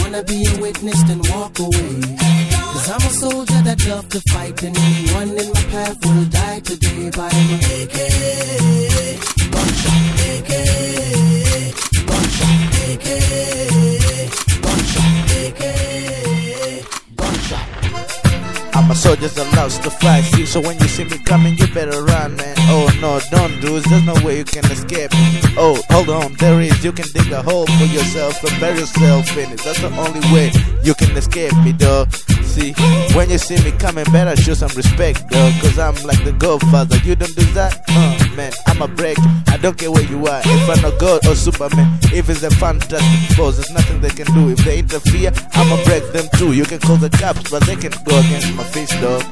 wanna be a witness, then walk away. Cause I'm a soldier that love to fight, and anyone in my path will die today by my AK. I'm a soldier that loves to fight. See, so when you see me coming, you better run, man. Oh no, don't do it. There's no way you can escape. Oh, hold on, there is. You can dig a hole for yourself and bury yourself in it. That's the only way you can escape me, dog. See, when you see me coming, better show some respect, dog. Cause I'm like the godfather. You don't do that? Uh, man, I'm a break. I don't care where you are. If I'm a god or Superman, if it's a fantastic force, there's nothing they can do. If they interfere, I'ma break them too. You can call the cops, but they can go against my face, dog.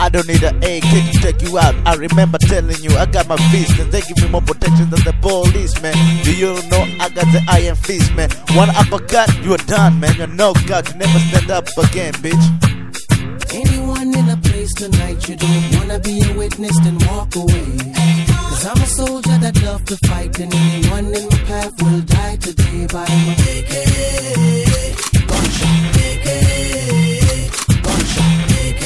I don't need an AK to take you out. I remember telling you I got my fist and they give me more protection than the police, man. Do you know I got the iron fist, man? One uppercut, you're done, man. You're knockout. You never stand up again, bitch. Anyone in a place tonight, you don't wanna be a witness, then walk away. Cause I'm a soldier that love to fight, and anyone in my path will die today by my AK. Gunshot, AK. Gunshot, AK.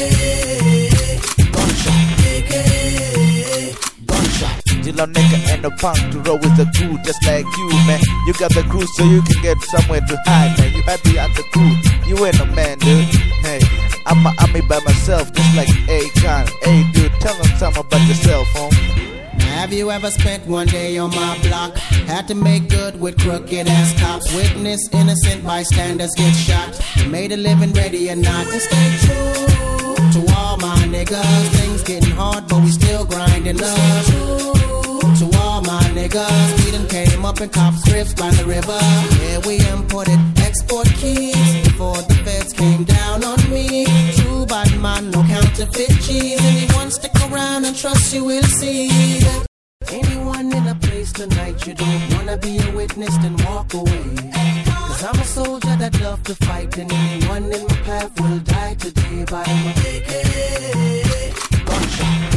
Gunshot, AK. Jill nigga and a punk to roll with the crew just like you, man. You got the crew so you can get somewhere to hide, man. You happy at the crew. You ain't a man, dude. Hey, I'm a army by myself, just like Akon. Hey, dude, tell them something about yourself, home. Have you ever spent one day on my block? Had to make good with crooked ass cops. Witness innocent bystanders get shot. Made a living ready or not. And stay true to all my niggas. Things getting hard, but we still grinding up. To all my niggas, we done came up in cop scripts by the river. Yeah, we imported export keys before the feds came down on me. True bad man, no counterfeit cheese. Anyone stick around and trust you will see. Anyone in a place tonight, you don't wanna be a witness, then walk away. Cause I'm a soldier that love to fight, and anyone in my path will die today by my AK. Gunshot,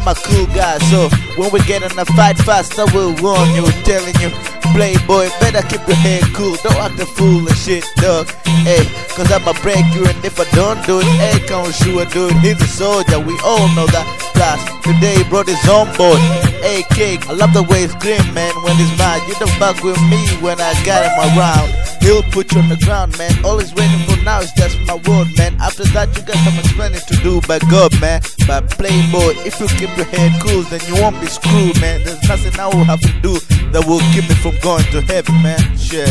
I'm a cool guy, so when we get in a fight fast, I will warn you, telling you, Playboy, better keep your head cool, don't act a fool and shit, dog. Hey, cause I'ma break you, and if I don't do it, hey, come sure do it. He's a soldier, we all know that. Plus, today he brought his own boy, AK. I love the way he's grim, man, when he's mad. You don't fuck with me when I got him around. He'll put you on the ground, man. All he's waiting for now is just my word, man. After that, you got some explaining to do by God, man. But Playboy, if you keep your head cool, then you won't be screwed, man. There's nothing I will have to do that will keep me from going to heaven, man. Shit.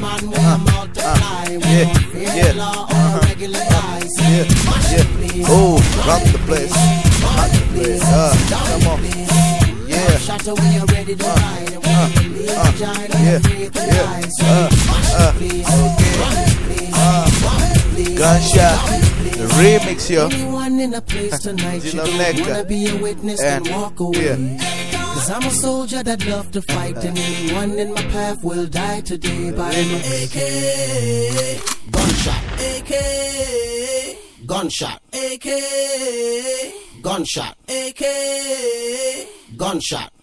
Multiply. We yeah, yeah, uh-huh. Yeah, yeah. Oh, rock the place. Rock the place. Uh, come on. Yeah. Shot away, you're ready to ride. And when you leave, uh, yeah, you're free to yeah, uh, uh, okay. please, Gunshot. The remix, yo. Anyone in a place tonight, you Zilla don't wanna be a witness And- and walk away. Cause I'm a soldier that love to fight, and anyone in my path will die today by my AK. Gunshot. AK. Gunshot. AK. Gunshot. AK. Gunshot.